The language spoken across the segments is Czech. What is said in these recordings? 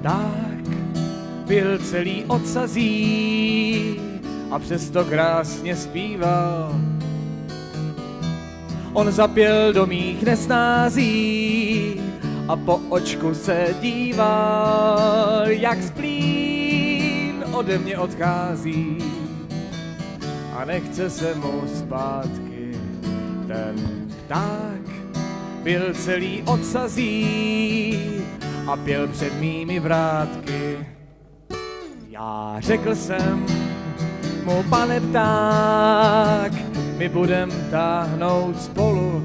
pták byl celý odsazí a přesto krásně zpíval. On zapěl do mých nesnází a po očku se díval, jak splín ode mě odchází a nechce se mu zpátky. Ten pták byl celý odsazí a pěl před mými vrátky. Já řekl jsem mu, pane pták, my budem táhnout spolu.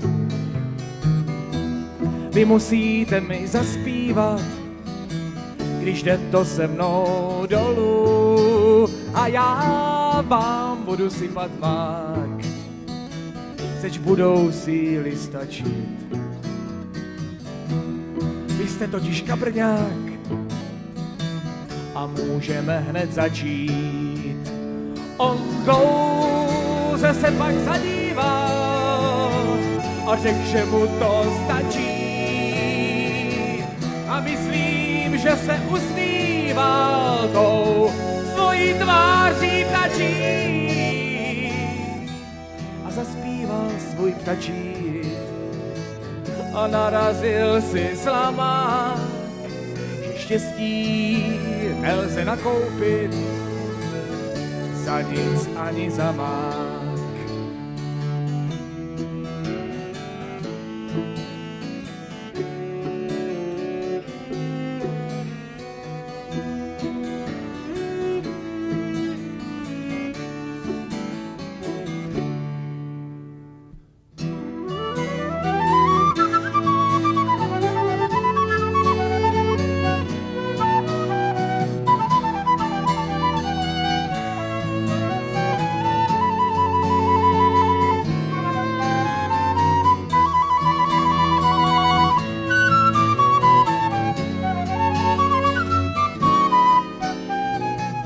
Vy musíte mi zaspívat, když jde to se mnou dolů a já vám budu sypat mák, seč budou síly stačit. Jste totiž kabrňák a můžeme hned začít. On dlouze se pak zadíval a řekl, že mu to stačí. A myslím, že se usmíval tou svojí tváří ptačí. A zaspíval svůj ptačí a narazil si slamák. Štěstí nelze nakoupit za nic ani za mák.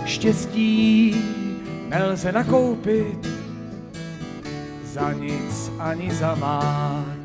Štěstí nelze nakoupit za nic ani za mák.